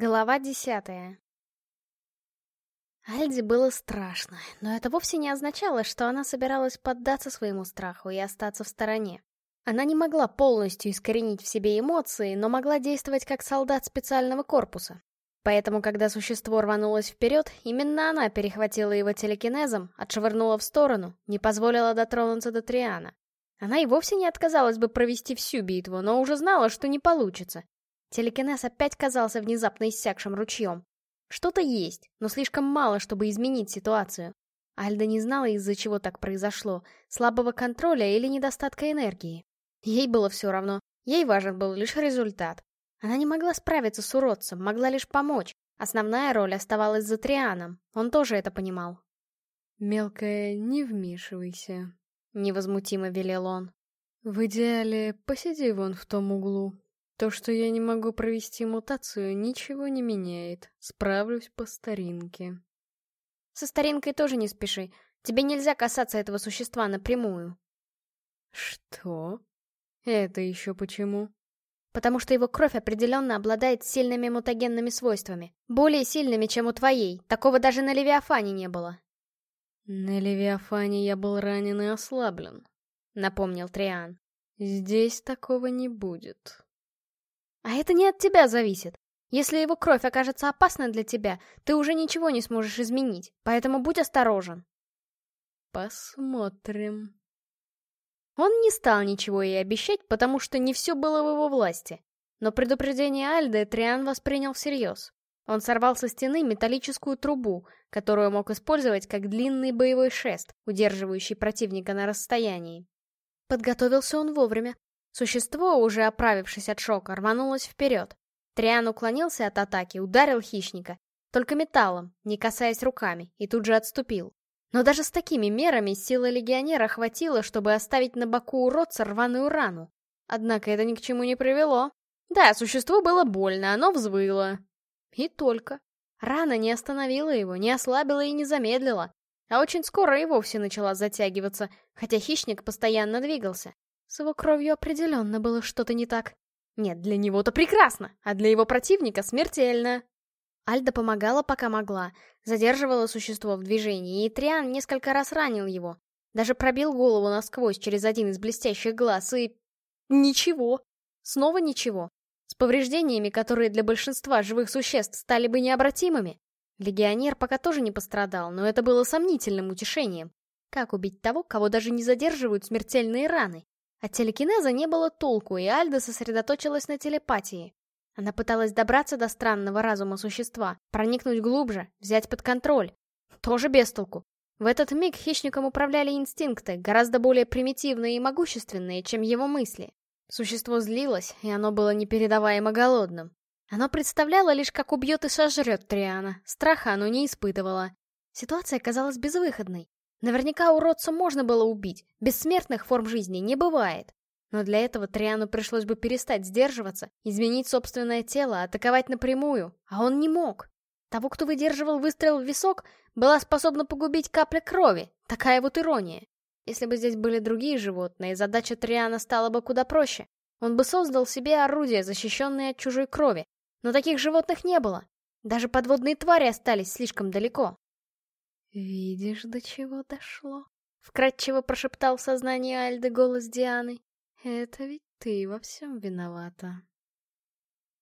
Глава десятая Альде было страшно, но это вовсе не означало, что она собиралась поддаться своему страху и остаться в стороне. Она не могла полностью искоренить в себе эмоции, но могла действовать как солдат специального корпуса. Поэтому, когда существо рванулось вперед, именно она перехватила его телекинезом, отшвырнула в сторону, не позволила дотронуться до Триана. Она и вовсе не отказалась бы провести всю битву, но уже знала, что не получится. Телекинез опять казался внезапно иссякшим ручьем. Что-то есть, но слишком мало, чтобы изменить ситуацию. Альда не знала, из-за чего так произошло, слабого контроля или недостатка энергии. Ей было все равно, ей важен был лишь результат. Она не могла справиться с уродцем, могла лишь помочь. Основная роль оставалась за Трианом, он тоже это понимал. «Мелкая, не вмешивайся», — невозмутимо велел он. «В идеале, посиди вон в том углу, то, что я не могу провести мутацию, ничего не меняет. Справлюсь по старинке. Со старинкой тоже не спеши. Тебе нельзя касаться этого существа напрямую. Что? Это еще почему? Потому что его кровь определенно обладает сильными мутагенными свойствами. Более сильными, чем у твоей. Такого даже на Левиафане не было. На Левиафане я был ранен и ослаблен, напомнил Триан. Здесь такого не будет. А это не от тебя зависит. Если его кровь окажется опасной для тебя, ты уже ничего не сможешь изменить, поэтому будь осторожен. Посмотрим. Он не стал ничего ей обещать, потому что не все было в его власти. Но предупреждение Альды Триан воспринял всерьез. Он сорвал со стены металлическую трубу, которую мог использовать как длинный боевой шест, удерживающий противника на расстоянии. Подготовился он вовремя. Существо, уже оправившись от шока, рванулось вперед. Триан уклонился от атаки, ударил хищника. Только металлом, не касаясь руками, и тут же отступил. Но даже с такими мерами силы легионера хватило, чтобы оставить на боку уродца рваную рану. Однако это ни к чему не привело. Да, существу было больно, оно взвыло. И только. Рана не остановила его, не ослабила и не замедлила. А очень скоро и вовсе начала затягиваться, хотя хищник постоянно двигался. С его кровью определенно было что-то не так. Нет, для него-то прекрасно, а для его противника смертельно. Альда помогала, пока могла, задерживала существо в движении, и Триан несколько раз ранил его. Даже пробил голову насквозь через один из блестящих глаз, и... Ничего. Снова ничего. С повреждениями, которые для большинства живых существ стали бы необратимыми. Легионер пока тоже не пострадал, но это было сомнительным утешением. Как убить того, кого даже не задерживают смертельные раны? От телекинеза не было толку, и Альда сосредоточилась на телепатии. Она пыталась добраться до странного разума существа, проникнуть глубже, взять под контроль. Тоже без толку. В этот миг хищником управляли инстинкты, гораздо более примитивные и могущественные, чем его мысли. Существо злилось, и оно было непередаваемо голодным. Оно представляло лишь, как убьет и сожрет Триана. Страха оно не испытывало. Ситуация казалась безвыходной. Наверняка уродца можно было убить, бессмертных форм жизни не бывает. Но для этого Триану пришлось бы перестать сдерживаться, изменить собственное тело, атаковать напрямую, а он не мог. Того, кто выдерживал выстрел в висок, была способна погубить капля крови, такая вот ирония. Если бы здесь были другие животные, задача Триана стала бы куда проще. Он бы создал себе орудие, защищенное от чужой крови. Но таких животных не было. Даже подводные твари остались слишком далеко. «Видишь, до чего дошло?» — вкратчиво прошептал в сознании Альды голос Дианы. «Это ведь ты во всем виновата».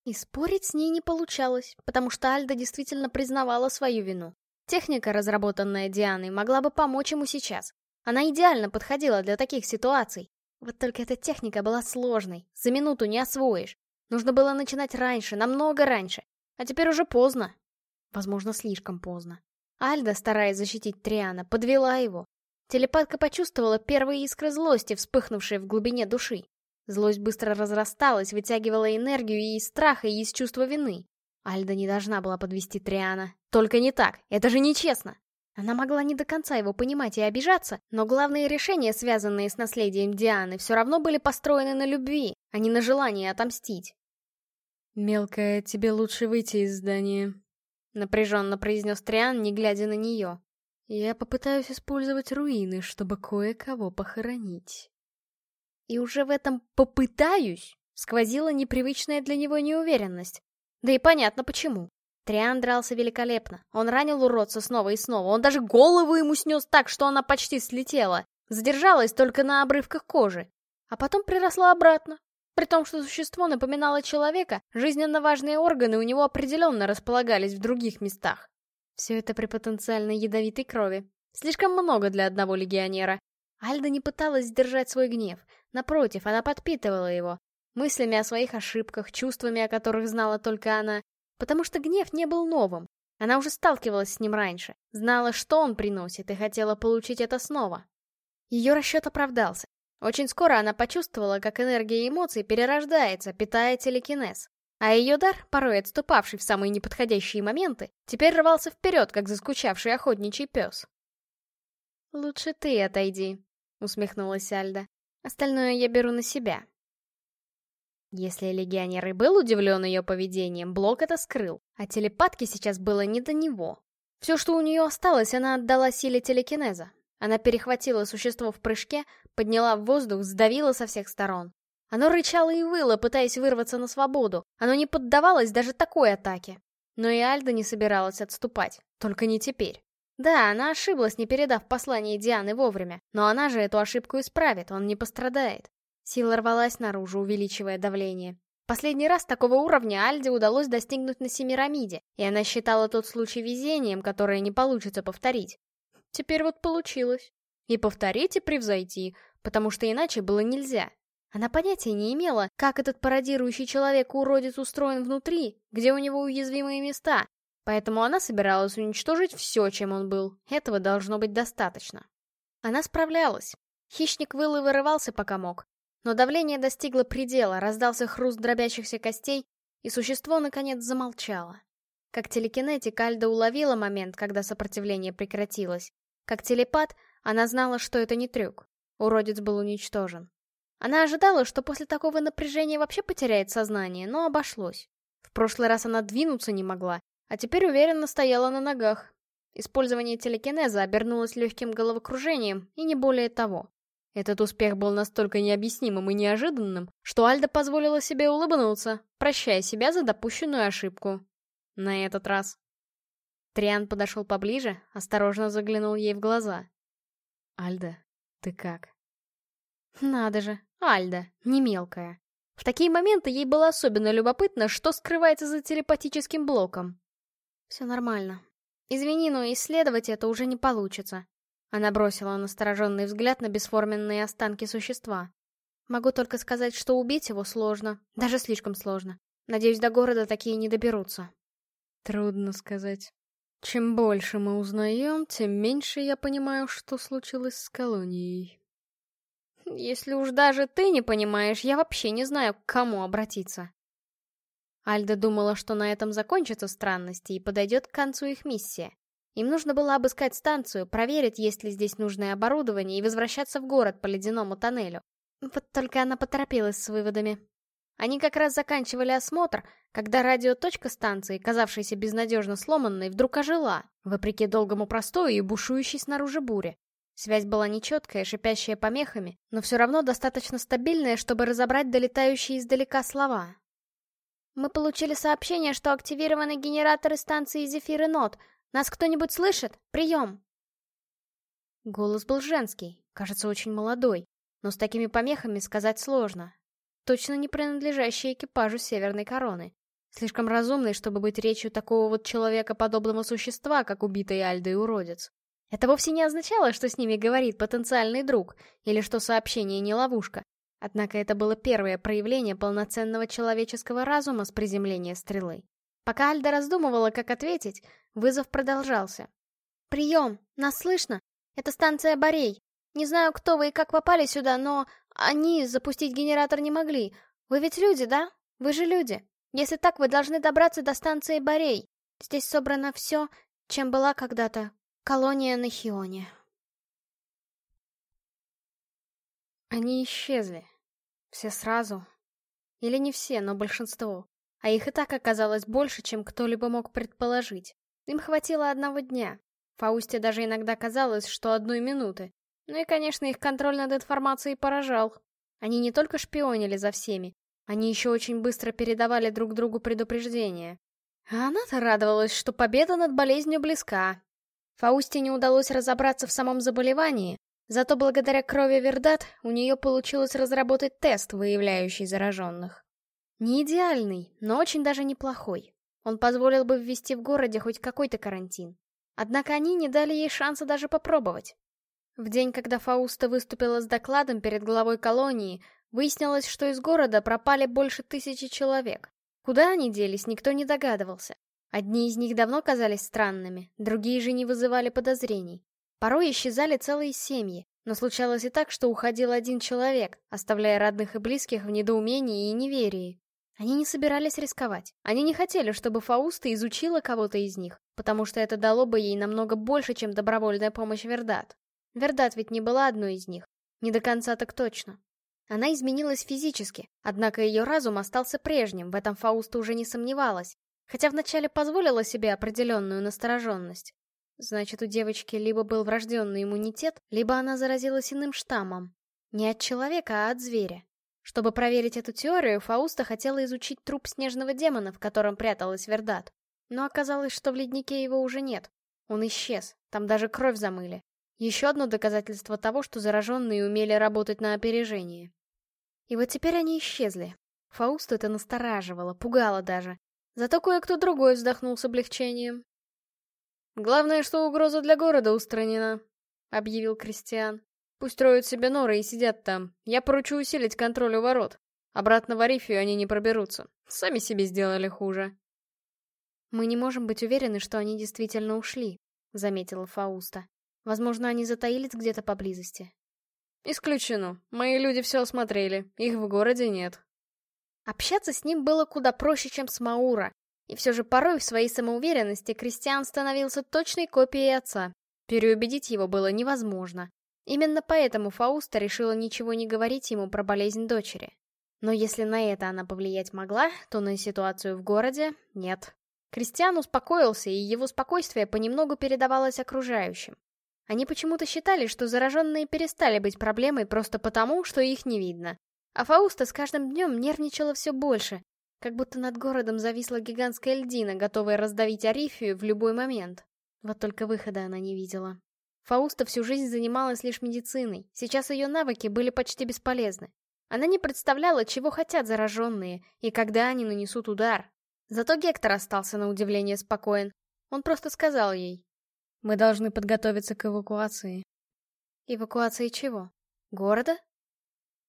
И спорить с ней не получалось, потому что Альда действительно признавала свою вину. Техника, разработанная Дианой, могла бы помочь ему сейчас. Она идеально подходила для таких ситуаций. Вот только эта техника была сложной, за минуту не освоишь. Нужно было начинать раньше, намного раньше. А теперь уже поздно. Возможно, слишком поздно. Альда, стараясь защитить Триана, подвела его. Телепатка почувствовала первые искры злости, вспыхнувшие в глубине души. Злость быстро разрасталась, вытягивала энергию и из страха, и из чувства вины. Альда не должна была подвести Триана. Только не так, это же нечестно. Она могла не до конца его понимать и обижаться, но главные решения, связанные с наследием Дианы, все равно были построены на любви, а не на желании отомстить. «Мелкая, тебе лучше выйти из здания», напряженно произнес Триан, не глядя на нее. Я попытаюсь использовать руины, чтобы кое-кого похоронить. И уже в этом «попытаюсь» сквозила непривычная для него неуверенность. Да и понятно почему. Триан дрался великолепно. Он ранил уродца снова и снова. Он даже голову ему снес так, что она почти слетела. Задержалась только на обрывках кожи. А потом приросла обратно. При том, что существо напоминало человека, жизненно важные органы у него определенно располагались в других местах. Все это при потенциально ядовитой крови. Слишком много для одного легионера. Альда не пыталась сдержать свой гнев. Напротив, она подпитывала его. Мыслями о своих ошибках, чувствами, о которых знала только она. Потому что гнев не был новым. Она уже сталкивалась с ним раньше, знала, что он приносит, и хотела получить это снова. Ее расчет оправдался. Очень скоро она почувствовала, как энергия эмоций перерождается, питая телекинез. А ее дар, порой отступавший в самые неподходящие моменты, теперь рвался вперед, как заскучавший охотничий пес. «Лучше ты отойди», — усмехнулась Альда. «Остальное я беру на себя». Если легионер и был удивлен ее поведением, Блок это скрыл, а телепатке сейчас было не до него. Все, что у нее осталось, она отдала силе телекинеза. Она перехватила существо в прыжке, подняла в воздух, сдавила со всех сторон. Оно рычало и выло, пытаясь вырваться на свободу. Оно не поддавалось даже такой атаке. Но и Альда не собиралась отступать, только не теперь. Да, она ошиблась, не передав послание Дианы вовремя, но она же эту ошибку исправит, он не пострадает. Сила рвалась наружу, увеличивая давление. Последний раз такого уровня Альде удалось достигнуть на Семирамиде, и она считала тот случай везением, которое не получится повторить. Теперь вот получилось. И повторить, и превзойти, потому что иначе было нельзя. Она понятия не имела, как этот пародирующий человек-уродец устроен внутри, где у него уязвимые места, поэтому она собиралась уничтожить все, чем он был. Этого должно быть достаточно. Она справлялась. Хищник выл и вырывался, пока мог. Но давление достигло предела, раздался хруст дробящихся костей, и существо, наконец, замолчало. Как телекинетик, Альда уловила момент, когда сопротивление прекратилось. Как телепат, она знала, что это не трюк. Уродец был уничтожен. Она ожидала, что после такого напряжения вообще потеряет сознание, но обошлось. В прошлый раз она двинуться не могла, а теперь уверенно стояла на ногах. Использование телекинеза обернулось легким головокружением, и не более того. Этот успех был настолько необъяснимым и неожиданным, что Альда позволила себе улыбнуться, прощая себя за допущенную ошибку. На этот раз. Триан подошел поближе, осторожно заглянул ей в глаза. «Альда, ты как?» Надо же, Альда, не мелкая. В такие моменты ей было особенно любопытно, что скрывается за телепатическим блоком. Все нормально. Извини, но исследовать это уже не получится. Она бросила настороженный взгляд на бесформенные останки существа. Могу только сказать, что убить его сложно, даже слишком сложно. Надеюсь, до города такие не доберутся. Трудно сказать. Чем больше мы узнаем, тем меньше я понимаю, что случилось с колонией. Если уж даже ты не понимаешь, я вообще не знаю, к кому обратиться. Альда думала, что на этом закончатся странности и подойдет к концу их миссия. Им нужно было обыскать станцию, проверить, есть ли здесь нужное оборудование, и возвращаться в город по ледяному тоннелю. Вот только она поторопилась с выводами. Они как раз заканчивали осмотр, когда радиоточка станции, казавшаяся безнадежно сломанной, вдруг ожила, вопреки долгому простою и бушующей снаружи буре. Связь была нечеткая, шипящая помехами, но все равно достаточно стабильная, чтобы разобрать долетающие издалека слова. «Мы получили сообщение, что активированы генераторы станции Зефир и Нот. Нас кто-нибудь слышит? Прием!» Голос был женский, кажется, очень молодой, но с такими помехами сказать сложно. Точно не принадлежащий экипажу Северной Короны. Слишком разумный, чтобы быть речью такого вот человека-подобного существа, как убитый Альдой уродец. Это вовсе не означало, что с ними говорит потенциальный друг, или что сообщение не ловушка. Однако это было первое проявление полноценного человеческого разума с приземления стрелы. Пока Альда раздумывала, как ответить, вызов продолжался. «Прием! Нас слышно? Это станция Борей. Не знаю, кто вы и как попали сюда, но они запустить генератор не могли. Вы ведь люди, да? Вы же люди. Если так, вы должны добраться до станции Борей. Здесь собрано все, чем была когда-то Колония на Хионе. Они исчезли. Все сразу. Или не все, но большинство. А их и так оказалось больше, чем кто-либо мог предположить. Им хватило одного дня. Фаусте даже иногда казалось, что одной минуты. Ну и, конечно, их контроль над информацией поражал. Они не только шпионили за всеми, Они еще очень быстро передавали друг другу предупреждения. А она-то радовалась, что победа над болезнью близка. Фаусте не удалось разобраться в самом заболевании, зато благодаря крови Вердат у нее получилось разработать тест, выявляющий зараженных. Не идеальный, но очень даже неплохой. Он позволил бы ввести в городе хоть какой-то карантин. Однако они не дали ей шанса даже попробовать. В день, когда Фауста выступила с докладом перед главой колонии, выяснилось, что из города пропали больше тысячи человек. Куда они делись, никто не догадывался. Одни из них давно казались странными, другие же не вызывали подозрений. Порой исчезали целые семьи, но случалось и так, что уходил один человек, оставляя родных и близких в недоумении и неверии. Они не собирались рисковать. Они не хотели, чтобы Фауста изучила кого-то из них, потому что это дало бы ей намного больше, чем добровольная помощь Вердат. Вердат ведь не была одной из них. Не до конца так точно. Она изменилась физически, однако ее разум остался прежним, в этом Фауста уже не сомневалась, хотя вначале позволила себе определенную настороженность. Значит, у девочки либо был врожденный иммунитет, либо она заразилась иным штаммом. Не от человека, а от зверя. Чтобы проверить эту теорию, Фауста хотела изучить труп снежного демона, в котором пряталась Вердат. Но оказалось, что в леднике его уже нет. Он исчез, там даже кровь замыли. Еще одно доказательство того, что зараженные умели работать на опережение. И вот теперь они исчезли. Фаусту это настораживало, пугало даже. Зато кое-кто другой вздохнул с облегчением. «Главное, что угроза для города устранена», — объявил Кристиан. «Пусть строят себе норы и сидят там. Я поручу усилить контроль у ворот. Обратно в Арифию они не проберутся. Сами себе сделали хуже». «Мы не можем быть уверены, что они действительно ушли», — заметила Фауста. Возможно, они затаились где-то поблизости. Исключено. Мои люди все осмотрели. Их в городе нет. Общаться с ним было куда проще, чем с Маура. И все же порой в своей самоуверенности Кристиан становился точной копией отца. Переубедить его было невозможно. Именно поэтому Фауста решила ничего не говорить ему про болезнь дочери. Но если на это она повлиять могла, то на ситуацию в городе — нет. Кристиан успокоился, и его спокойствие понемногу передавалось окружающим. Они почему-то считали, что зараженные перестали быть проблемой просто потому, что их не видно. А Фауста с каждым днем нервничала все больше, как будто над городом зависла гигантская льдина, готовая раздавить Арифию в любой момент. Вот только выхода она не видела. Фауста всю жизнь занималась лишь медициной, сейчас ее навыки были почти бесполезны. Она не представляла, чего хотят зараженные, и когда они нанесут удар. Зато Гектор остался на удивление спокоен. Он просто сказал ей, мы должны подготовиться к эвакуации. Эвакуации чего? Города?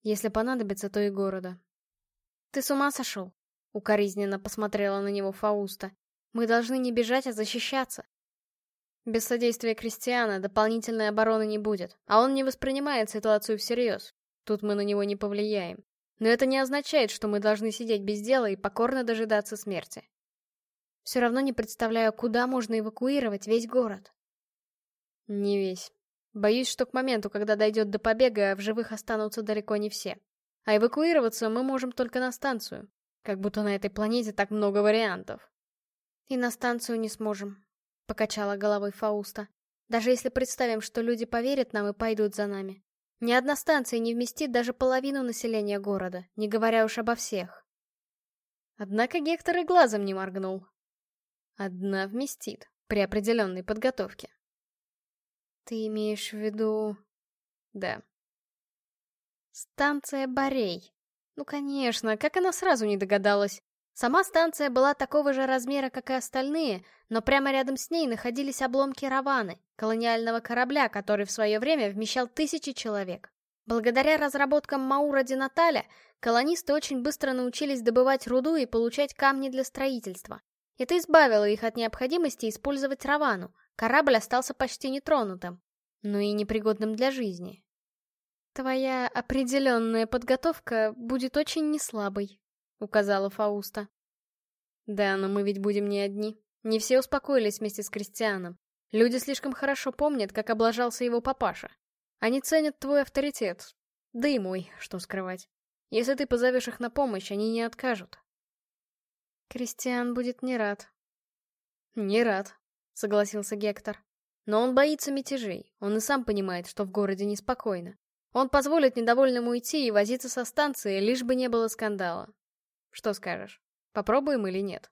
Если понадобится, то и города. Ты с ума сошел? Укоризненно посмотрела на него Фауста. Мы должны не бежать, а защищаться. Без содействия Кристиана дополнительной обороны не будет, а он не воспринимает ситуацию всерьез. Тут мы на него не повлияем. Но это не означает, что мы должны сидеть без дела и покорно дожидаться смерти. Все равно не представляю, куда можно эвакуировать весь город. Не весь. Боюсь, что к моменту, когда дойдет до побега, в живых останутся далеко не все. А эвакуироваться мы можем только на станцию. Как будто на этой планете так много вариантов. И на станцию не сможем, покачала головой Фауста. Даже если представим, что люди поверят нам и пойдут за нами. Ни одна станция не вместит даже половину населения города, не говоря уж обо всех. Однако Гектор и глазом не моргнул. Одна вместит, при определенной подготовке. Ты имеешь в виду... Да. Станция Борей. Ну, конечно, как она сразу не догадалась. Сама станция была такого же размера, как и остальные, но прямо рядом с ней находились обломки Раваны, колониального корабля, который в свое время вмещал тысячи человек. Благодаря разработкам Маура Динаталя, колонисты очень быстро научились добывать руду и получать камни для строительства. Это избавило их от необходимости использовать Равану, Корабль остался почти нетронутым, но и непригодным для жизни. «Твоя определенная подготовка будет очень неслабой», — указала Фауста. «Да, но мы ведь будем не одни. Не все успокоились вместе с Кристианом. Люди слишком хорошо помнят, как облажался его папаша. Они ценят твой авторитет. Да и мой, что скрывать. Если ты позовешь их на помощь, они не откажут». Кристиан будет не рад. Не рад, — согласился Гектор. «Но он боится мятежей, он и сам понимает, что в городе неспокойно. Он позволит недовольному уйти и возиться со станции, лишь бы не было скандала. Что скажешь, попробуем или нет?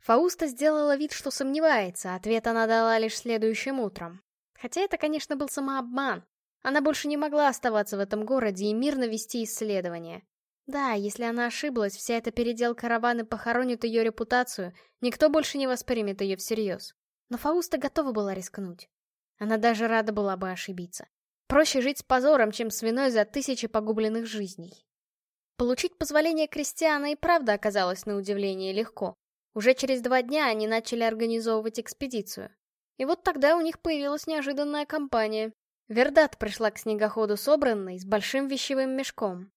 Фауста сделала вид, что сомневается, ответ она дала лишь следующим утром. Хотя это, конечно, был самообман. Она больше не могла оставаться в этом городе и мирно вести исследования. Да, если она ошиблась, вся эта переделка Раваны похоронит ее репутацию, никто больше не воспримет ее всерьез. Но Фауста готова была рискнуть. Она даже рада была бы ошибиться. Проще жить с позором, чем с виной за тысячи погубленных жизней. Получить позволение Кристиана и правда оказалось на удивление легко. Уже через два дня они начали организовывать экспедицию. И вот тогда у них появилась неожиданная компания. Вердат пришла к снегоходу собранной, с большим вещевым мешком.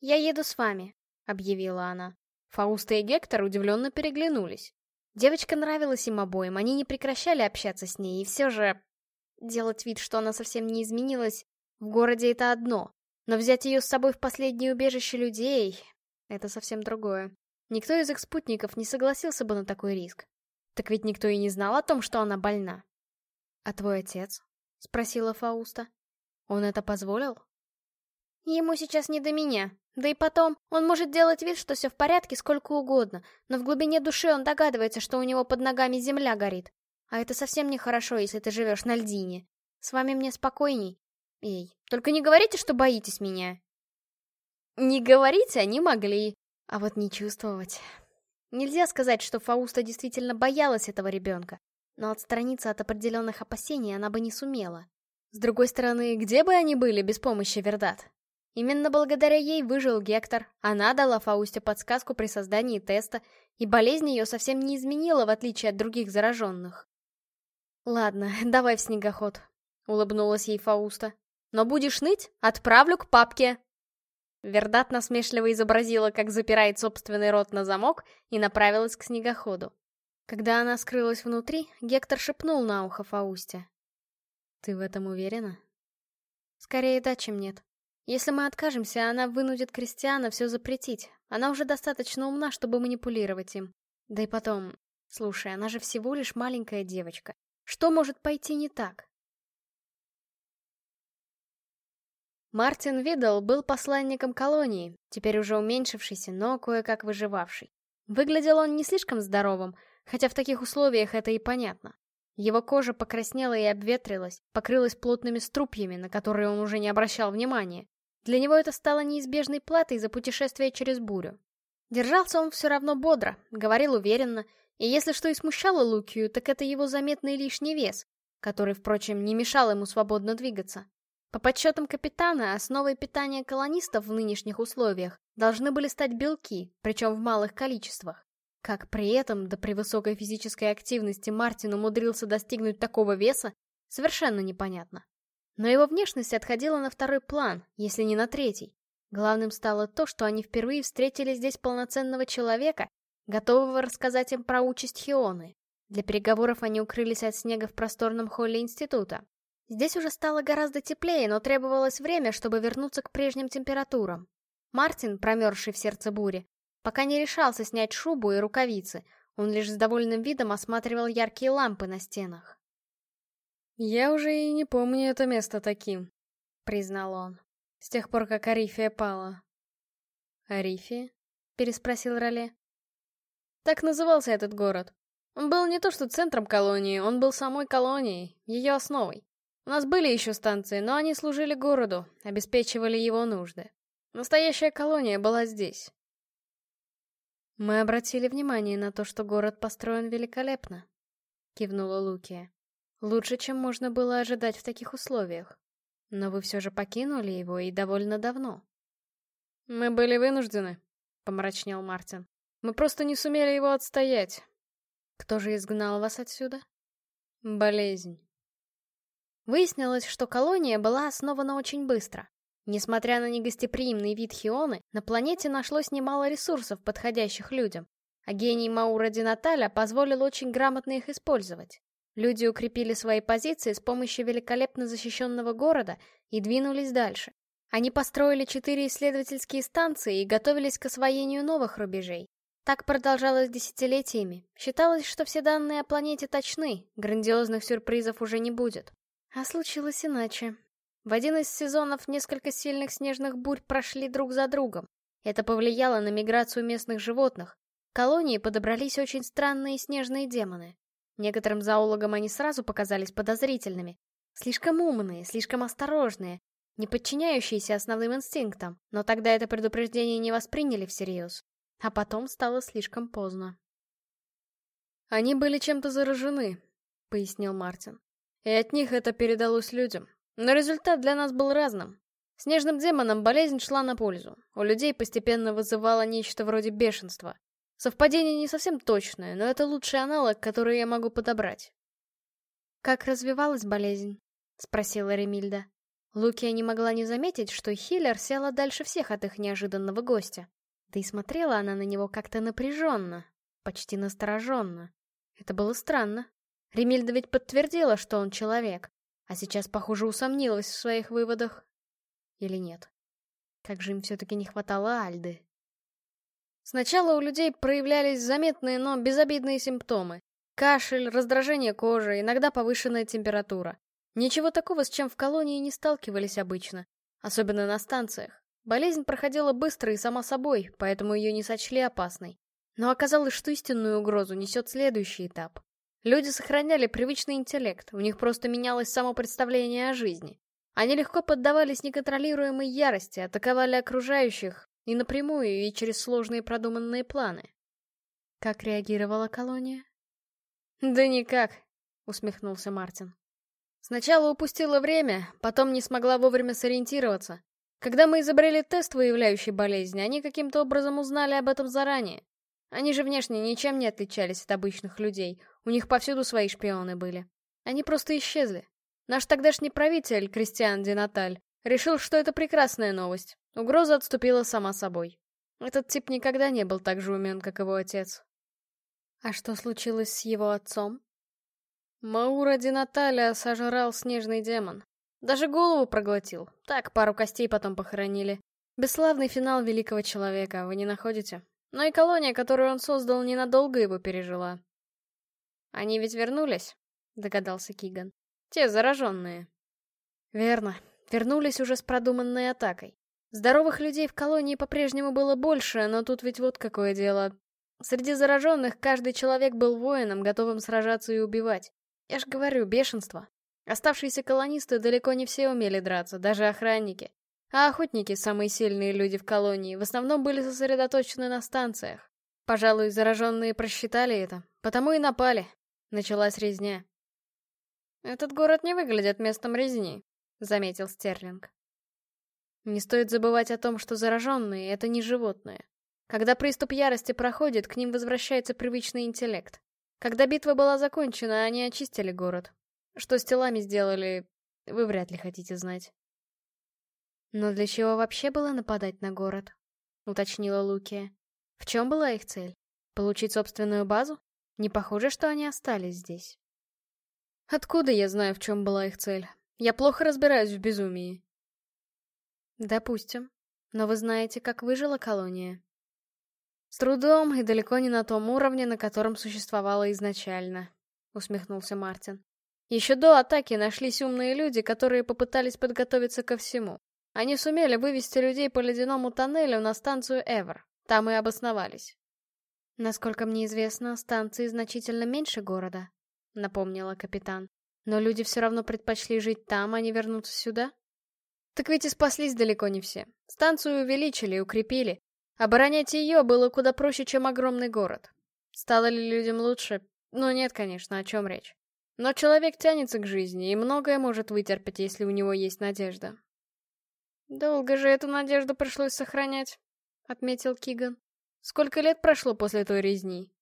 «Я еду с вами», — объявила она. Фауста и Гектор удивленно переглянулись. Девочка нравилась им обоим, они не прекращали общаться с ней, и все же... Делать вид, что она совсем не изменилась, в городе это одно. Но взять ее с собой в последнее убежище людей — это совсем другое. Никто из их спутников не согласился бы на такой риск. Так ведь никто и не знал о том, что она больна. «А твой отец?» — спросила Фауста. «Он это позволил?» «Ему сейчас не до меня. Да и потом, он может делать вид, что все в порядке сколько угодно, но в глубине души он догадывается, что у него под ногами земля горит. А это совсем нехорошо, если ты живешь на льдине. С вами мне спокойней. Эй, только не говорите, что боитесь меня». Не говорить они могли, а вот не чувствовать... Нельзя сказать, что Фауста действительно боялась этого ребенка, но отстраниться от определенных опасений она бы не сумела. С другой стороны, где бы они были без помощи Вердат? Именно благодаря ей выжил Гектор, она дала Фаусте подсказку при создании теста, и болезнь ее совсем не изменила, в отличие от других зараженных. «Ладно, давай в снегоход», — улыбнулась ей Фауста. «Но будешь ныть? Отправлю к папке!» Вердат насмешливо изобразила, как запирает собственный рот на замок, и направилась к снегоходу. Когда она скрылась внутри, Гектор шепнул на ухо Фаусте. «Ты в этом уверена?» «Скорее да, чем нет. Если мы откажемся, она вынудит Кристиана все запретить. Она уже достаточно умна, чтобы манипулировать им. Да и потом, слушай, она же всего лишь маленькая девочка. Что может пойти не так?» Мартин Видал был посланником колонии, теперь уже уменьшившийся, но кое-как выживавший. Выглядел он не слишком здоровым, хотя в таких условиях это и понятно. Его кожа покраснела и обветрилась, покрылась плотными струпьями, на которые он уже не обращал внимания. Для него это стало неизбежной платой за путешествие через бурю. Держался он все равно бодро, говорил уверенно, и если что и смущало Лукию, так это его заметный лишний вес, который, впрочем, не мешал ему свободно двигаться. По подсчетам капитана, основой питания колонистов в нынешних условиях должны были стать белки, причем в малых количествах. Как при этом, да при высокой физической активности Мартин умудрился достигнуть такого веса, совершенно непонятно. Но его внешность отходила на второй план, если не на третий. Главным стало то, что они впервые встретили здесь полноценного человека, готового рассказать им про участь Хионы. Для переговоров они укрылись от снега в просторном холле института, Здесь уже стало гораздо теплее, но требовалось время, чтобы вернуться к прежним температурам. Мартин, промерзший в сердце бури, пока не решался снять шубу и рукавицы, он лишь с довольным видом осматривал яркие лампы на стенах. «Я уже и не помню это место таким», — признал он, — «с тех пор, как Арифия пала». «Арифия?» — переспросил Роле. Так назывался этот город. Он был не то что центром колонии, он был самой колонией, ее основой. У нас были еще станции, но они служили городу, обеспечивали его нужды. Настоящая колония была здесь. Мы обратили внимание на то, что город построен великолепно, кивнула Лукия. Лучше, чем можно было ожидать в таких условиях. Но вы все же покинули его и довольно давно. Мы были вынуждены, помрачнел Мартин. Мы просто не сумели его отстоять. Кто же изгнал вас отсюда? Болезнь. Выяснилось, что колония была основана очень быстро. Несмотря на негостеприимный вид Хионы, на планете нашлось немало ресурсов, подходящих людям, а гений Маура Динаталя позволил очень грамотно их использовать. Люди укрепили свои позиции с помощью великолепно защищенного города и двинулись дальше. Они построили четыре исследовательские станции и готовились к освоению новых рубежей. Так продолжалось десятилетиями. Считалось, что все данные о планете точны, грандиозных сюрпризов уже не будет. А случилось иначе. В один из сезонов несколько сильных снежных бурь прошли друг за другом. Это повлияло на миграцию местных животных. В колонии подобрались очень странные снежные демоны. Некоторым зоологам они сразу показались подозрительными. Слишком умные, слишком осторожные, не подчиняющиеся основным инстинктам, но тогда это предупреждение не восприняли всерьез. А потом стало слишком поздно. «Они были чем-то заражены», — пояснил Мартин. «И от них это передалось людям. Но результат для нас был разным. Снежным демонам болезнь шла на пользу. У людей постепенно вызывало нечто вроде бешенства. Совпадение не совсем точное, но это лучший аналог, который я могу подобрать. «Как развивалась болезнь?» — спросила Ремильда. Лукия не могла не заметить, что Хиллер села дальше всех от их неожиданного гостя. Да и смотрела она на него как-то напряженно, почти настороженно. Это было странно. Ремильда ведь подтвердила, что он человек, а сейчас, похоже, усомнилась в своих выводах. Или нет? Как же им все-таки не хватало Альды. Сначала у людей проявлялись заметные, но безобидные симптомы. Кашель, раздражение кожи, иногда повышенная температура. Ничего такого, с чем в колонии не сталкивались обычно. Особенно на станциях. Болезнь проходила быстро и сама собой, поэтому ее не сочли опасной. Но оказалось, что истинную угрозу несет следующий этап. Люди сохраняли привычный интеллект, у них просто менялось само представление о жизни. Они легко поддавались неконтролируемой ярости, атаковали окружающих, и напрямую, и через сложные продуманные планы. Как реагировала колония? Да никак, усмехнулся Мартин. Сначала упустила время, потом не смогла вовремя сориентироваться. Когда мы изобрели тест, выявляющий болезнь, они каким-то образом узнали об этом заранее. Они же внешне ничем не отличались от обычных людей, у них повсюду свои шпионы были. Они просто исчезли. Наш тогдашний правитель, Кристиан Динаталь, решил, что это прекрасная новость. Угроза отступила сама собой. Этот тип никогда не был так же умен, как его отец. А что случилось с его отцом? Маура Динаталя сожрал снежный демон. Даже голову проглотил. Так, пару костей потом похоронили. Бесславный финал великого человека, вы не находите? Но и колония, которую он создал, ненадолго его пережила. Они ведь вернулись, догадался Киган. Те зараженные. Верно, вернулись уже с продуманной атакой. Здоровых людей в колонии по-прежнему было больше, но тут ведь вот какое дело. Среди зараженных каждый человек был воином, готовым сражаться и убивать. Я ж говорю, бешенство. Оставшиеся колонисты далеко не все умели драться, даже охранники. А охотники, самые сильные люди в колонии, в основном были сосредоточены на станциях. Пожалуй, зараженные просчитали это, потому и напали. Началась резня. «Этот город не выглядит местом резни», — заметил Стерлинг. Не стоит забывать о том, что зараженные — это не животные. Когда приступ ярости проходит, к ним возвращается привычный интеллект. Когда битва была закончена, они очистили город. Что с телами сделали, вы вряд ли хотите знать. Но для чего вообще было нападать на город? Уточнила Лукия. В чем была их цель? Получить собственную базу? Не похоже, что они остались здесь. Откуда я знаю, в чем была их цель? Я плохо разбираюсь в безумии. Допустим. Но вы знаете, как выжила колония? С трудом и далеко не на том уровне, на котором существовала изначально, усмехнулся Мартин. Еще до атаки нашлись умные люди, которые попытались подготовиться ко всему. Они сумели вывести людей по ледяному тоннелю на станцию Эвер. Там и обосновались. Насколько мне известно, станции значительно меньше города, напомнила капитан. Но люди все равно предпочли жить там, а не вернуться сюда? Так ведь и спаслись далеко не все. Станцию увеличили и укрепили. Оборонять ее было куда проще, чем огромный город. Стало ли людям лучше? Ну нет, конечно, о чем речь. Но человек тянется к жизни и многое может вытерпеть, если у него есть надежда. «Долго же эту надежду пришлось сохранять», — отметил Киган. «Сколько лет прошло после той резни?»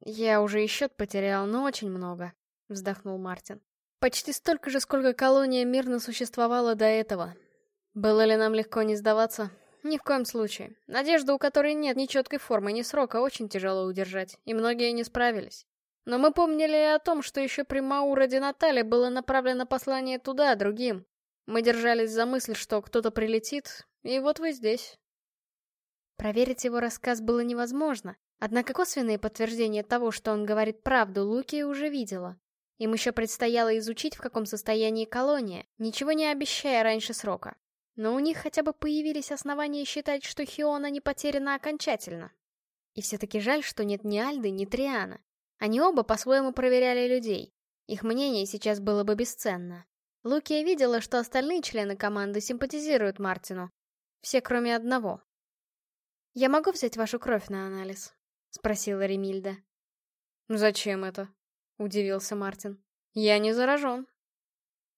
«Я уже и счет потерял, но очень много», — вздохнул Мартин. Почти столько же, сколько колония мирно существовала до этого. Было ли нам легко не сдаваться? Ни в коем случае. Надежда, у которой нет ни четкой формы, ни срока, очень тяжело удержать, и многие не справились. Но мы помнили и о том, что еще при Мауроде Натале было направлено послание туда, другим. Мы держались за мысль, что кто-то прилетит, и вот вы здесь. Проверить его рассказ было невозможно, однако косвенные подтверждения того, что он говорит правду, Луки уже видела. Им еще предстояло изучить, в каком состоянии колония, ничего не обещая раньше срока. Но у них хотя бы появились основания считать, что Хиона не потеряна окончательно. И все-таки жаль, что нет ни Альды, ни Триана. Они оба по-своему проверяли людей. Их мнение сейчас было бы бесценно. Лукия видела, что остальные члены команды симпатизируют Мартину. Все, кроме одного. «Я могу взять вашу кровь на анализ?» — спросила Ремильда. «Зачем это?» — удивился Мартин. «Я не заражен».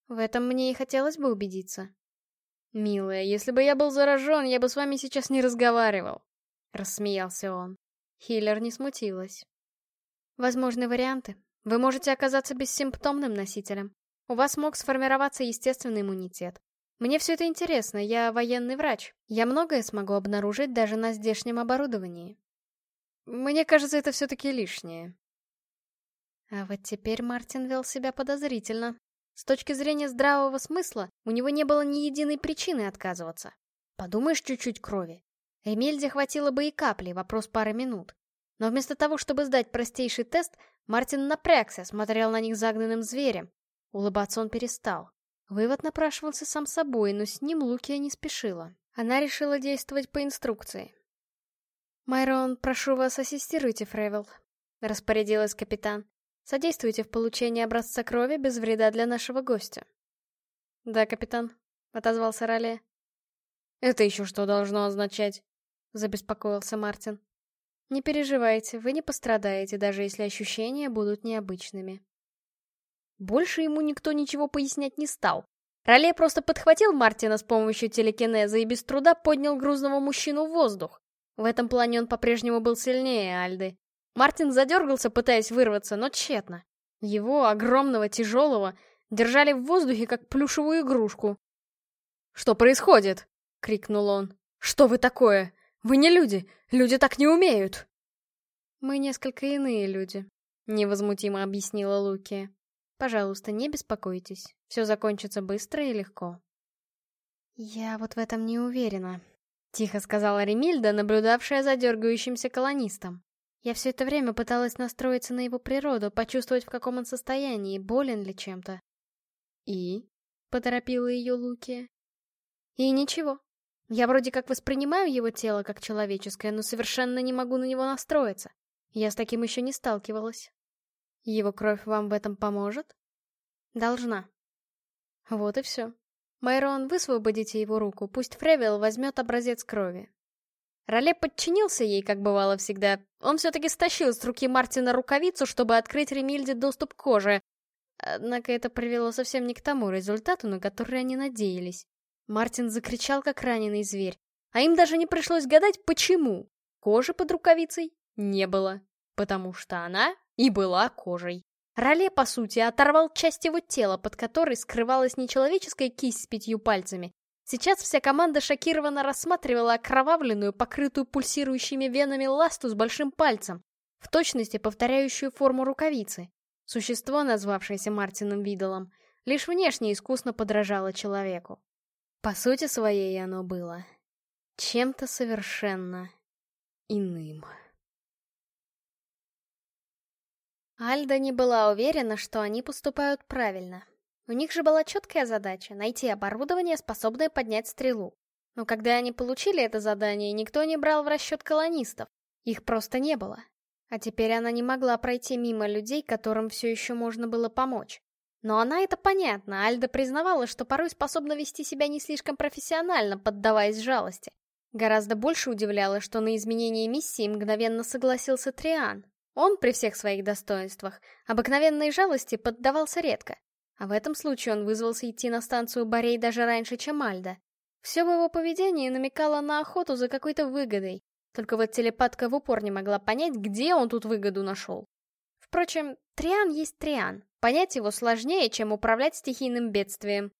В этом мне и хотелось бы убедиться. «Милая, если бы я был заражен, я бы с вами сейчас не разговаривал», — рассмеялся он. Хиллер не смутилась. «Возможны варианты. Вы можете оказаться бессимптомным носителем. У вас мог сформироваться естественный иммунитет. Мне все это интересно, я военный врач. Я многое смогу обнаружить даже на здешнем оборудовании. Мне кажется, это все-таки лишнее. А вот теперь Мартин вел себя подозрительно. С точки зрения здравого смысла, у него не было ни единой причины отказываться. Подумаешь, чуть-чуть крови. Эмельде хватило бы и капли, вопрос пары минут. Но вместо того, чтобы сдать простейший тест, Мартин напрягся, смотрел на них загнанным зверем. Улыбаться он перестал. Вывод напрашивался сам собой, но с ним Лукия не спешила. Она решила действовать по инструкции. «Майрон, прошу вас, ассистируйте, Фревел», — распорядилась капитан. «Содействуйте в получении образца крови без вреда для нашего гостя». «Да, капитан», — отозвался Роле. «Это еще что должно означать?» — забеспокоился Мартин. «Не переживайте, вы не пострадаете, даже если ощущения будут необычными». Больше ему никто ничего пояснять не стал. Роле просто подхватил Мартина с помощью телекинеза и без труда поднял грузного мужчину в воздух. В этом плане он по-прежнему был сильнее Альды. Мартин задергался, пытаясь вырваться, но тщетно. Его, огромного, тяжелого, держали в воздухе, как плюшевую игрушку. «Что происходит?» — крикнул он. «Что вы такое? Вы не люди! Люди так не умеют!» «Мы несколько иные люди», — невозмутимо объяснила Луки. Пожалуйста, не беспокойтесь. Все закончится быстро и легко. Я вот в этом не уверена, тихо сказала Ремильда, наблюдавшая за дергающимся колонистом. Я все это время пыталась настроиться на его природу, почувствовать, в каком он состоянии, болен ли чем-то. «И?» — поторопила ее Луки. «И ничего. Я вроде как воспринимаю его тело как человеческое, но совершенно не могу на него настроиться. Я с таким еще не сталкивалась. Его кровь вам в этом поможет? Должна. Вот и все. Майрон, высвободите его руку, пусть Фревел возьмет образец крови. Роле подчинился ей, как бывало всегда. Он все-таки стащил с руки Мартина рукавицу, чтобы открыть Ремильде доступ к коже. Однако это привело совсем не к тому результату, на который они надеялись. Мартин закричал, как раненый зверь. А им даже не пришлось гадать, почему. Кожи под рукавицей не было. Потому что она и была кожей. Роле, по сути, оторвал часть его тела, под которой скрывалась нечеловеческая кисть с пятью пальцами. Сейчас вся команда шокированно рассматривала окровавленную, покрытую пульсирующими венами ласту с большим пальцем, в точности повторяющую форму рукавицы. Существо, назвавшееся Мартином Видолом, лишь внешне искусно подражало человеку. По сути своей оно было чем-то совершенно иным. Альда не была уверена, что они поступают правильно. У них же была четкая задача — найти оборудование, способное поднять стрелу. Но когда они получили это задание, никто не брал в расчет колонистов. Их просто не было. А теперь она не могла пройти мимо людей, которым все еще можно было помочь. Но она это понятно, Альда признавала, что порой способна вести себя не слишком профессионально, поддаваясь жалости. Гораздо больше удивляло, что на изменение миссии мгновенно согласился Триан, он, при всех своих достоинствах, обыкновенной жалости поддавался редко. А в этом случае он вызвался идти на станцию Борей даже раньше, чем Альда. Все в его поведении намекало на охоту за какой-то выгодой. Только вот телепатка в упор не могла понять, где он тут выгоду нашел. Впрочем, Триан есть Триан. Понять его сложнее, чем управлять стихийным бедствием.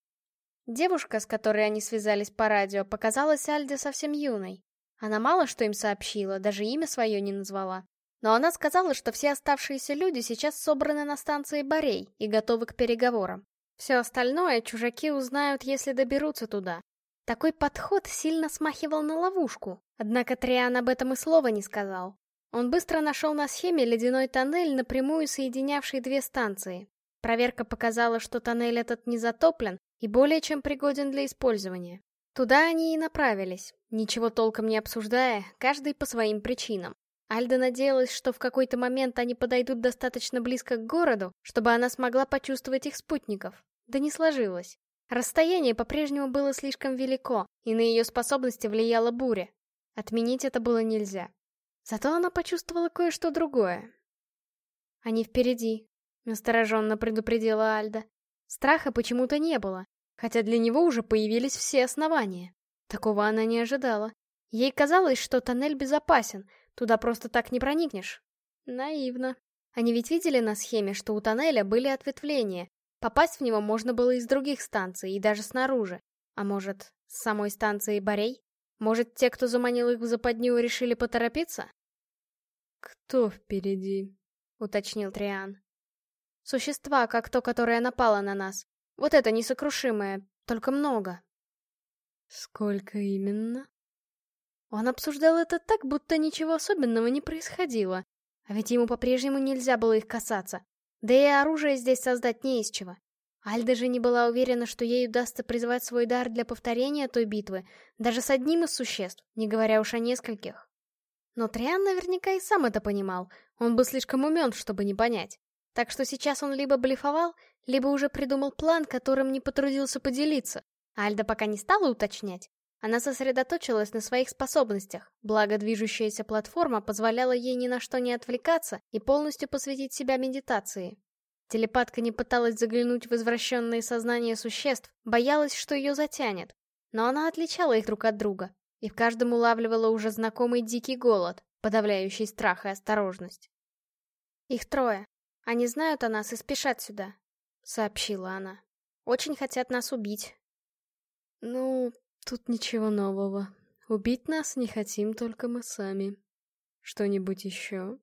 Девушка, с которой они связались по радио, показалась Альде совсем юной. Она мало что им сообщила, даже имя свое не назвала. Но она сказала, что все оставшиеся люди сейчас собраны на станции Борей и готовы к переговорам. Все остальное чужаки узнают, если доберутся туда. Такой подход сильно смахивал на ловушку, однако Триан об этом и слова не сказал. Он быстро нашел на схеме ледяной тоннель, напрямую соединявший две станции. Проверка показала, что тоннель этот не затоплен и более чем пригоден для использования. Туда они и направились, ничего толком не обсуждая, каждый по своим причинам. Альда надеялась, что в какой-то момент они подойдут достаточно близко к городу, чтобы она смогла почувствовать их спутников. Да не сложилось. Расстояние по-прежнему было слишком велико, и на ее способности влияла буря. Отменить это было нельзя. Зато она почувствовала кое-что другое. «Они впереди», — настороженно предупредила Альда. Страха почему-то не было, хотя для него уже появились все основания. Такого она не ожидала. Ей казалось, что тоннель безопасен, Туда просто так не проникнешь. Наивно. Они ведь видели на схеме, что у тоннеля были ответвления. Попасть в него можно было из других станций и даже снаружи. А может, с самой станции Борей? Может, те, кто заманил их в западню, решили поторопиться? «Кто впереди?» — уточнил Триан. «Существа, как то, которое напало на нас. Вот это несокрушимое, только много». «Сколько именно?» Он обсуждал это так, будто ничего особенного не происходило. А ведь ему по-прежнему нельзя было их касаться. Да и оружие здесь создать не из чего. Альда же не была уверена, что ей удастся призвать свой дар для повторения той битвы, даже с одним из существ, не говоря уж о нескольких. Но Триан наверняка и сам это понимал, он был слишком умен, чтобы не понять. Так что сейчас он либо блефовал, либо уже придумал план, которым не потрудился поделиться. Альда пока не стала уточнять, она сосредоточилась на своих способностях, благо движущаяся платформа позволяла ей ни на что не отвлекаться и полностью посвятить себя медитации. Телепатка не пыталась заглянуть в извращенные сознания существ, боялась, что ее затянет. Но она отличала их друг от друга, и в каждом улавливала уже знакомый дикий голод, подавляющий страх и осторожность. «Их трое. Они знают о нас и спешат сюда», — сообщила она. «Очень хотят нас убить». «Ну, Тут ничего нового. Убить нас не хотим только мы сами. Что-нибудь еще?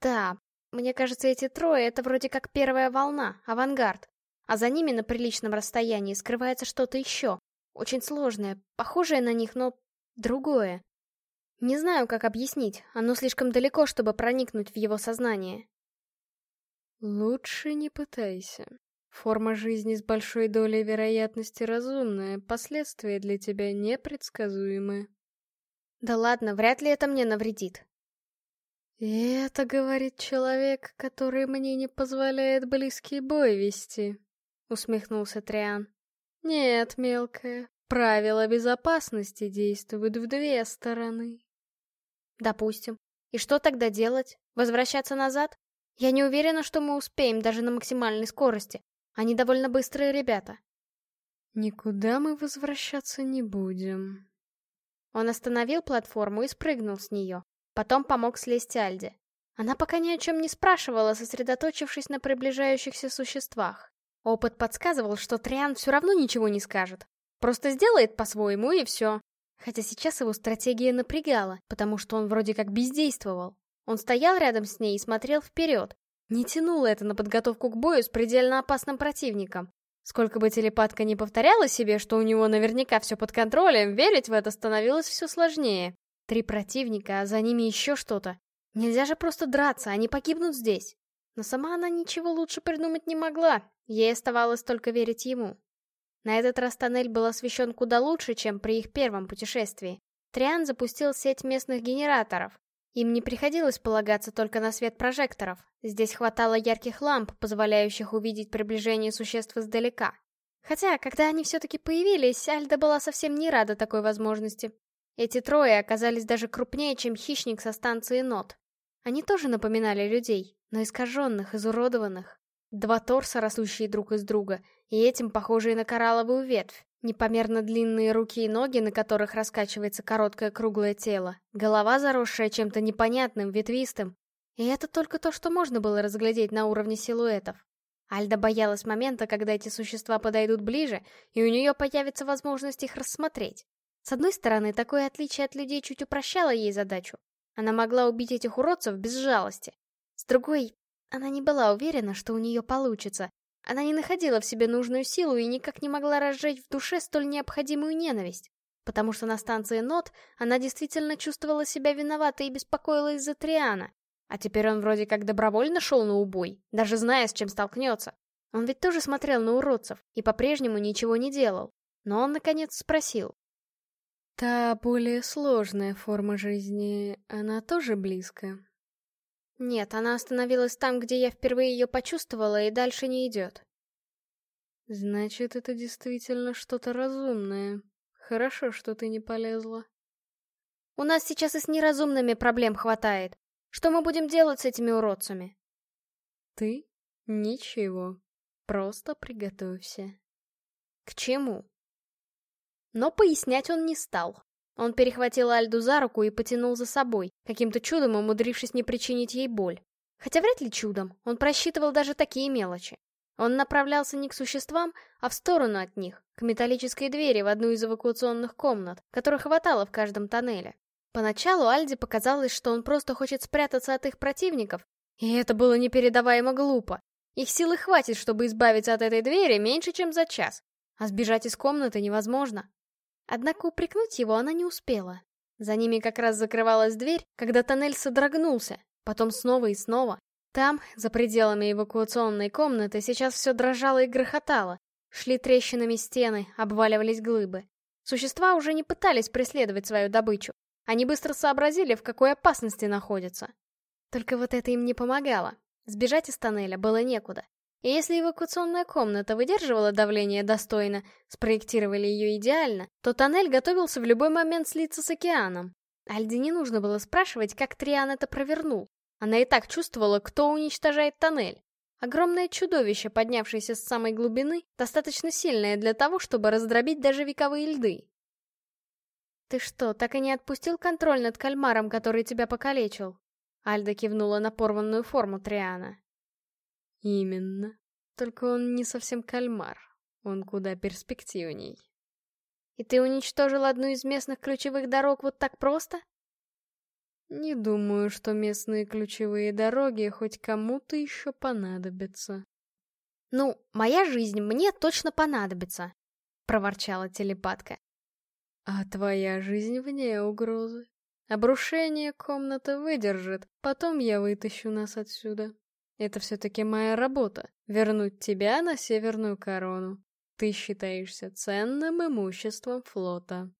Да, мне кажется, эти трое — это вроде как первая волна, авангард. А за ними на приличном расстоянии скрывается что-то еще. Очень сложное, похожее на них, но другое. Не знаю, как объяснить, оно слишком далеко, чтобы проникнуть в его сознание. Лучше не пытайся. Форма жизни с большой долей вероятности разумная, последствия для тебя непредсказуемы. Да ладно, вряд ли это мне навредит. И это говорит человек, который мне не позволяет близкий бой вести, усмехнулся Триан. Нет, мелкая, правила безопасности действуют в две стороны. Допустим. И что тогда делать? Возвращаться назад? Я не уверена, что мы успеем даже на максимальной скорости. Они довольно быстрые ребята. Никуда мы возвращаться не будем. Он остановил платформу и спрыгнул с нее. Потом помог слезть Альде. Она пока ни о чем не спрашивала, сосредоточившись на приближающихся существах. Опыт подсказывал, что Триан все равно ничего не скажет. Просто сделает по-своему и все. Хотя сейчас его стратегия напрягала, потому что он вроде как бездействовал. Он стоял рядом с ней и смотрел вперед, не тянуло это на подготовку к бою с предельно опасным противником. Сколько бы телепатка не повторяла себе, что у него наверняка все под контролем, верить в это становилось все сложнее. Три противника, а за ними еще что-то. Нельзя же просто драться, они погибнут здесь. Но сама она ничего лучше придумать не могла, ей оставалось только верить ему. На этот раз тоннель был освещен куда лучше, чем при их первом путешествии. Триан запустил сеть местных генераторов, им не приходилось полагаться только на свет прожекторов. Здесь хватало ярких ламп, позволяющих увидеть приближение существ издалека. Хотя, когда они все-таки появились, Альда была совсем не рада такой возможности. Эти трое оказались даже крупнее, чем хищник со станции Нот. Они тоже напоминали людей, но искаженных, изуродованных. Два торса, растущие друг из друга, и этим похожие на коралловую ветвь. Непомерно длинные руки и ноги, на которых раскачивается короткое круглое тело. Голова, заросшая чем-то непонятным, ветвистым. И это только то, что можно было разглядеть на уровне силуэтов. Альда боялась момента, когда эти существа подойдут ближе, и у нее появится возможность их рассмотреть. С одной стороны, такое отличие от людей чуть упрощало ей задачу. Она могла убить этих уродцев без жалости. С другой, она не была уверена, что у нее получится, она не находила в себе нужную силу и никак не могла разжечь в душе столь необходимую ненависть. Потому что на станции Нот она действительно чувствовала себя виноватой и беспокоилась за Триана. А теперь он вроде как добровольно шел на убой, даже зная, с чем столкнется. Он ведь тоже смотрел на уродцев и по-прежнему ничего не делал. Но он, наконец, спросил. «Та более сложная форма жизни, она тоже близко?» «Нет, она остановилась там, где я впервые ее почувствовала, и дальше не идет». «Значит, это действительно что-то разумное. Хорошо, что ты не полезла». «У нас сейчас и с неразумными проблем хватает. Что мы будем делать с этими уродцами?» «Ты? Ничего. Просто приготовься». «К чему?» Но пояснять он не стал. Он перехватил Альду за руку и потянул за собой, каким-то чудом умудрившись не причинить ей боль. Хотя вряд ли чудом, он просчитывал даже такие мелочи. Он направлялся не к существам, а в сторону от них, к металлической двери в одну из эвакуационных комнат, которых хватало в каждом тоннеле. Поначалу Альде показалось, что он просто хочет спрятаться от их противников, и это было непередаваемо глупо. Их силы хватит, чтобы избавиться от этой двери меньше, чем за час, а сбежать из комнаты невозможно. Однако упрекнуть его она не успела. За ними как раз закрывалась дверь, когда тоннель содрогнулся, потом снова и снова. Там, за пределами эвакуационной комнаты, сейчас все дрожало и грохотало. Шли трещинами стены, обваливались глыбы. Существа уже не пытались преследовать свою добычу. Они быстро сообразили, в какой опасности находятся. Только вот это им не помогало. Сбежать из тоннеля было некуда. И если эвакуационная комната выдерживала давление достойно, спроектировали ее идеально, то тоннель готовился в любой момент слиться с океаном. Альде не нужно было спрашивать, как Триан это провернул. Она и так чувствовала, кто уничтожает тоннель. Огромное чудовище, поднявшееся с самой глубины, достаточно сильное для того, чтобы раздробить даже вековые льды. «Ты что, так и не отпустил контроль над кальмаром, который тебя покалечил?» Альда кивнула на порванную форму Триана. Именно. Только он не совсем кальмар. Он куда перспективней. И ты уничтожил одну из местных ключевых дорог вот так просто? Не думаю, что местные ключевые дороги хоть кому-то еще понадобятся. Ну, моя жизнь мне точно понадобится, проворчала телепатка. А твоя жизнь вне угрозы. Обрушение комнаты выдержит, потом я вытащу нас отсюда. Это все-таки моя работа — вернуть тебя на Северную Корону. Ты считаешься ценным имуществом флота.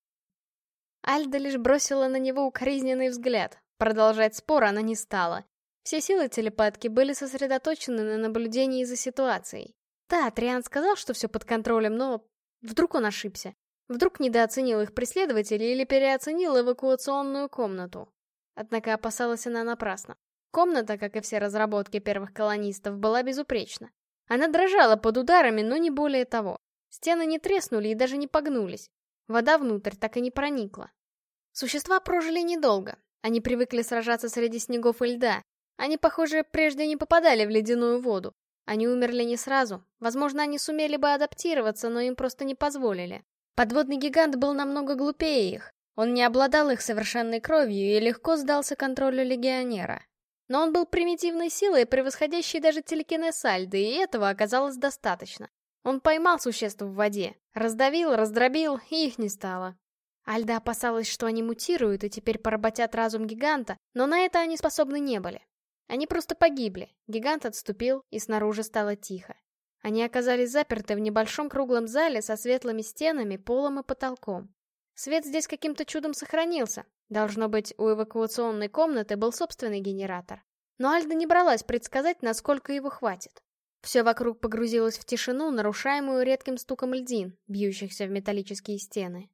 Альда лишь бросила на него укоризненный взгляд. Продолжать спор она не стала. Все силы телепатки были сосредоточены на наблюдении за ситуацией. Да, Триан сказал, что все под контролем, но вдруг он ошибся. Вдруг недооценил их преследователей или переоценил эвакуационную комнату. Однако опасалась она напрасно. Комната, как и все разработки первых колонистов, была безупречна. Она дрожала под ударами, но не более того. Стены не треснули и даже не погнулись. Вода внутрь так и не проникла. Существа прожили недолго. Они привыкли сражаться среди снегов и льда. Они, похоже, прежде не попадали в ледяную воду. Они умерли не сразу. Возможно, они сумели бы адаптироваться, но им просто не позволили. Подводный гигант был намного глупее их. Он не обладал их совершенной кровью и легко сдался контролю легионера. Но он был примитивной силой, превосходящей даже телекинез Альды, и этого оказалось достаточно. Он поймал существ в воде, раздавил, раздробил, и их не стало. Альда опасалась, что они мутируют и теперь поработят разум гиганта, но на это они способны не были. Они просто погибли, гигант отступил, и снаружи стало тихо. Они оказались заперты в небольшом круглом зале со светлыми стенами, полом и потолком. Свет здесь каким-то чудом сохранился, Должно быть, у эвакуационной комнаты был собственный генератор. Но Альда не бралась предсказать, насколько его хватит. Все вокруг погрузилось в тишину, нарушаемую редким стуком льдин, бьющихся в металлические стены.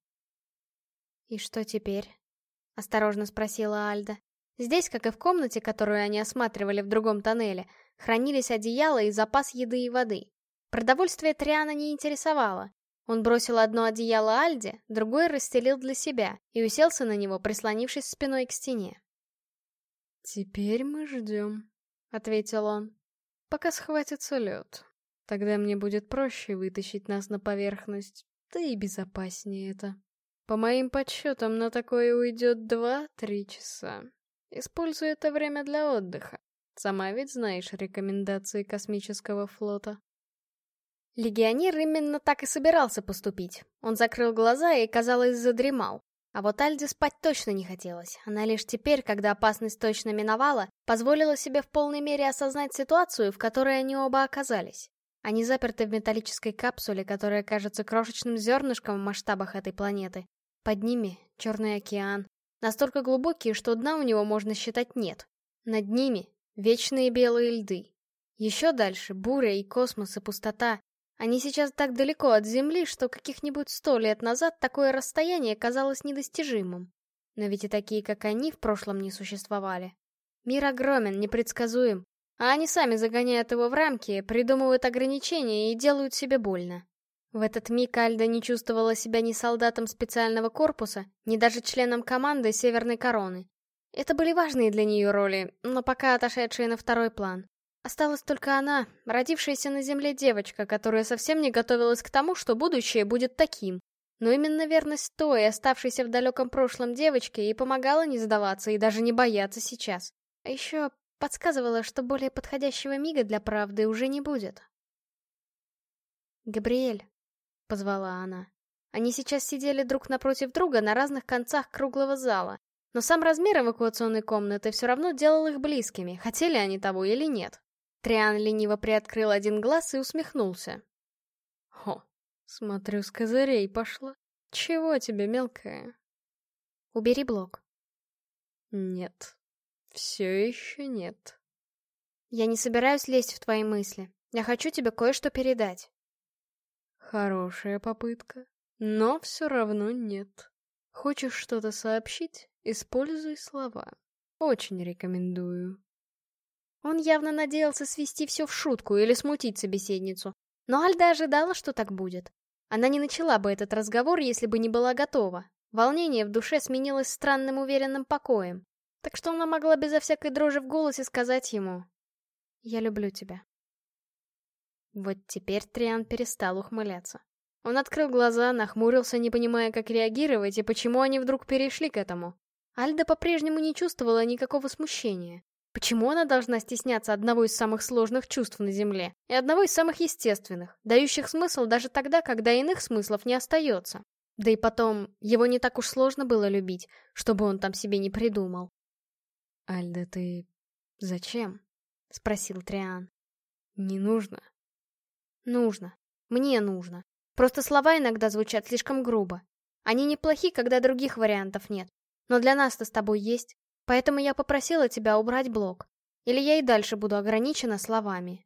«И что теперь?» — осторожно спросила Альда. Здесь, как и в комнате, которую они осматривали в другом тоннеле, хранились одеяла и запас еды и воды. Продовольствие Триана не интересовало, он бросил одно одеяло Альде, другое расстелил для себя и уселся на него, прислонившись спиной к стене. «Теперь мы ждем», — ответил он, — «пока схватится лед. Тогда мне будет проще вытащить нас на поверхность, да и безопаснее это. По моим подсчетам, на такое уйдет два-три часа. Используй это время для отдыха. Сама ведь знаешь рекомендации космического флота». Легионер именно так и собирался поступить. Он закрыл глаза и, казалось, задремал. А вот Альде спать точно не хотелось. Она лишь теперь, когда опасность точно миновала, позволила себе в полной мере осознать ситуацию, в которой они оба оказались. Они заперты в металлической капсуле, которая кажется крошечным зернышком в масштабах этой планеты. Под ними Черный океан. Настолько глубокий, что дна у него, можно считать, нет. Над ними вечные белые льды. Еще дальше буря и космос и пустота. Они сейчас так далеко от Земли, что каких-нибудь сто лет назад такое расстояние казалось недостижимым. Но ведь и такие, как они, в прошлом не существовали. Мир огромен, непредсказуем, а они сами загоняют его в рамки, придумывают ограничения и делают себе больно. В этот миг Альда не чувствовала себя ни солдатом специального корпуса, ни даже членом команды Северной Короны. Это были важные для нее роли, но пока отошедшие на второй план. Осталась только она, родившаяся на земле девочка, которая совсем не готовилась к тому, что будущее будет таким. Но именно верность той, оставшейся в далеком прошлом девочке, ей помогала не сдаваться и даже не бояться сейчас. А еще подсказывала, что более подходящего мига для правды уже не будет. «Габриэль», — позвала она. Они сейчас сидели друг напротив друга на разных концах круглого зала, но сам размер эвакуационной комнаты все равно делал их близкими, хотели они того или нет. Триан лениво приоткрыл один глаз и усмехнулся. «Хо, смотрю, с козырей пошла. Чего тебе, мелкая?» «Убери блок». «Нет, все еще нет». «Я не собираюсь лезть в твои мысли. Я хочу тебе кое-что передать». «Хорошая попытка, но все равно нет. Хочешь что-то сообщить? Используй слова. Очень рекомендую». Он явно надеялся свести все в шутку или смутить собеседницу. Но Альда ожидала, что так будет. Она не начала бы этот разговор, если бы не была готова. Волнение в душе сменилось странным уверенным покоем. Так что она могла безо всякой дрожи в голосе сказать ему «Я люблю тебя». Вот теперь Триан перестал ухмыляться. Он открыл глаза, нахмурился, не понимая, как реагировать и почему они вдруг перешли к этому. Альда по-прежнему не чувствовала никакого смущения. Почему она должна стесняться одного из самых сложных чувств на Земле и одного из самых естественных, дающих смысл даже тогда, когда иных смыслов не остается? Да и потом, его не так уж сложно было любить, чтобы он там себе не придумал. «Альда, ты... зачем?» — спросил Триан. «Не нужно». «Нужно. Мне нужно. Просто слова иногда звучат слишком грубо. Они неплохи, когда других вариантов нет. Но для нас-то с тобой есть. Поэтому я попросила тебя убрать блок. Или я и дальше буду ограничена словами.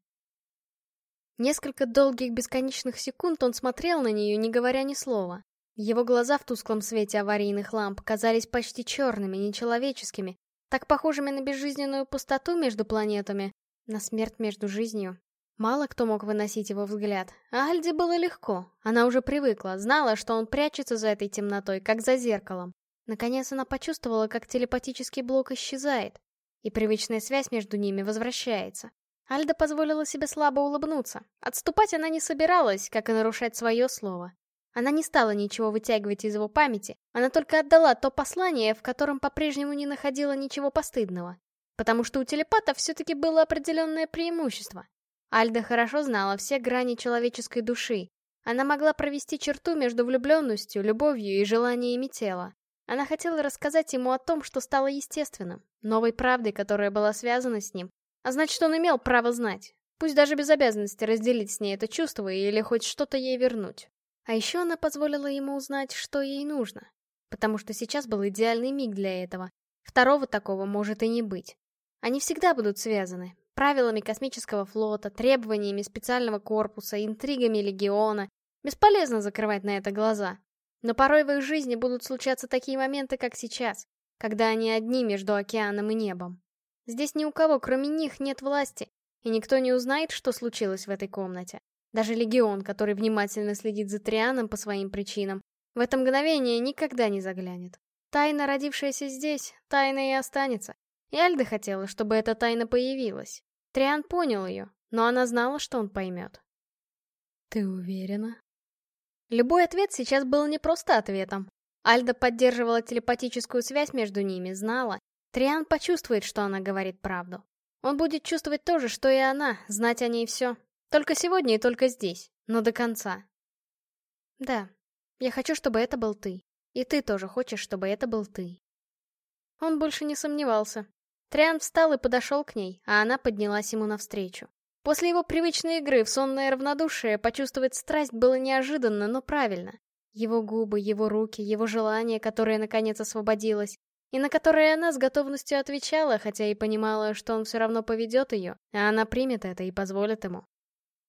Несколько долгих бесконечных секунд он смотрел на нее, не говоря ни слова. Его глаза в тусклом свете аварийных ламп казались почти черными, нечеловеческими, так похожими на безжизненную пустоту между планетами, на смерть между жизнью. Мало кто мог выносить его взгляд, а Альде было легко. Она уже привыкла, знала, что он прячется за этой темнотой, как за зеркалом. Наконец она почувствовала, как телепатический блок исчезает, и привычная связь между ними возвращается. Альда позволила себе слабо улыбнуться. Отступать она не собиралась, как и нарушать свое слово. Она не стала ничего вытягивать из его памяти, она только отдала то послание, в котором по-прежнему не находила ничего постыдного. Потому что у телепатов все-таки было определенное преимущество. Альда хорошо знала все грани человеческой души. Она могла провести черту между влюбленностью, любовью и желаниями тела. Она хотела рассказать ему о том, что стало естественным, новой правдой, которая была связана с ним. А значит, он имел право знать. Пусть даже без обязанности разделить с ней это чувство или хоть что-то ей вернуть. А еще она позволила ему узнать, что ей нужно. Потому что сейчас был идеальный миг для этого. Второго такого может и не быть. Они всегда будут связаны. Правилами космического флота, требованиями специального корпуса, интригами легиона. Бесполезно закрывать на это глаза. Но порой в их жизни будут случаться такие моменты, как сейчас, когда они одни между океаном и небом. Здесь ни у кого, кроме них, нет власти, и никто не узнает, что случилось в этой комнате. Даже Легион, который внимательно следит за Трианом по своим причинам, в это мгновение никогда не заглянет. Тайна, родившаяся здесь, тайна и останется. И Альда хотела, чтобы эта тайна появилась. Триан понял ее, но она знала, что он поймет. «Ты уверена?» Любой ответ сейчас был не просто ответом. Альда поддерживала телепатическую связь между ними, знала. Триан почувствует, что она говорит правду. Он будет чувствовать то же, что и она, знать о ней все. Только сегодня и только здесь, но до конца. Да, я хочу, чтобы это был ты. И ты тоже хочешь, чтобы это был ты. Он больше не сомневался. Триан встал и подошел к ней, а она поднялась ему навстречу. После его привычной игры в сонное равнодушие почувствовать страсть было неожиданно, но правильно. Его губы, его руки, его желание, которое наконец освободилось, и на которые она с готовностью отвечала, хотя и понимала, что он все равно поведет ее, а она примет это и позволит ему.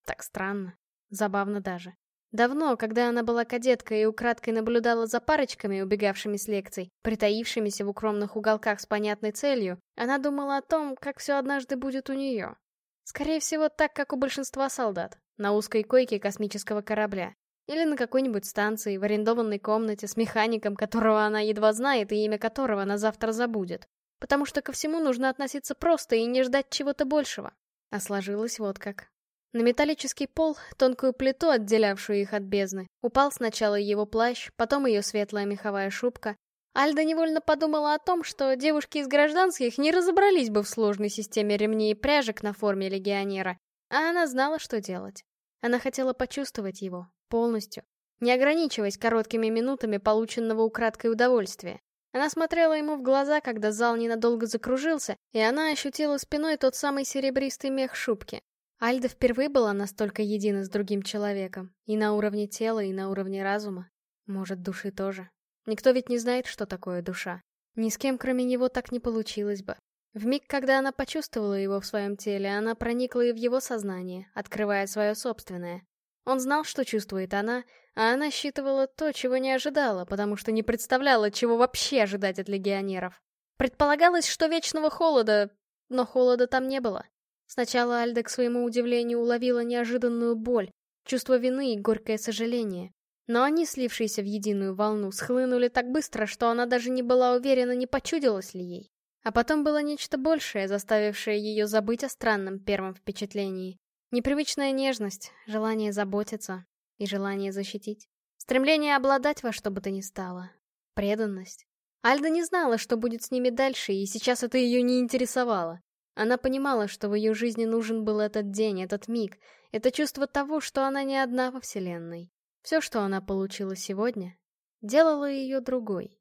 Так странно. Забавно даже. Давно, когда она была кадеткой и украдкой наблюдала за парочками, убегавшими с лекций, притаившимися в укромных уголках с понятной целью, она думала о том, как все однажды будет у нее. Скорее всего, так, как у большинства солдат, на узкой койке космического корабля. Или на какой-нибудь станции, в арендованной комнате, с механиком, которого она едва знает и имя которого она завтра забудет. Потому что ко всему нужно относиться просто и не ждать чего-то большего. А сложилось вот как. На металлический пол, тонкую плиту, отделявшую их от бездны, упал сначала его плащ, потом ее светлая меховая шубка. Альда невольно подумала о том, что девушки из гражданских не разобрались бы в сложной системе ремней и пряжек на форме легионера, а она знала, что делать. Она хотела почувствовать его, полностью, не ограничиваясь короткими минутами полученного украдкой удовольствия. Она смотрела ему в глаза, когда зал ненадолго закружился, и она ощутила спиной тот самый серебристый мех шубки. Альда впервые была настолько едина с другим человеком. И на уровне тела, и на уровне разума. Может, души тоже. Никто ведь не знает, что такое душа. Ни с кем, кроме него, так не получилось бы. В миг, когда она почувствовала его в своем теле, она проникла и в его сознание, открывая свое собственное. Он знал, что чувствует она, а она считывала то, чего не ожидала, потому что не представляла, чего вообще ожидать от легионеров. Предполагалось, что вечного холода, но холода там не было. Сначала Альда, к своему удивлению, уловила неожиданную боль, чувство вины и горькое сожаление. Но они, слившиеся в единую волну, схлынули так быстро, что она даже не была уверена, не почудилось ли ей. А потом было нечто большее, заставившее ее забыть о странном первом впечатлении. Непривычная нежность, желание заботиться и желание защитить. Стремление обладать во что бы то ни стало. Преданность. Альда не знала, что будет с ними дальше, и сейчас это ее не интересовало. Она понимала, что в ее жизни нужен был этот день, этот миг, это чувство того, что она не одна во Вселенной. Все, что она получила сегодня, делало ее другой.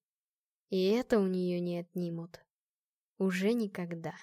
И это у нее не отнимут. Уже никогда.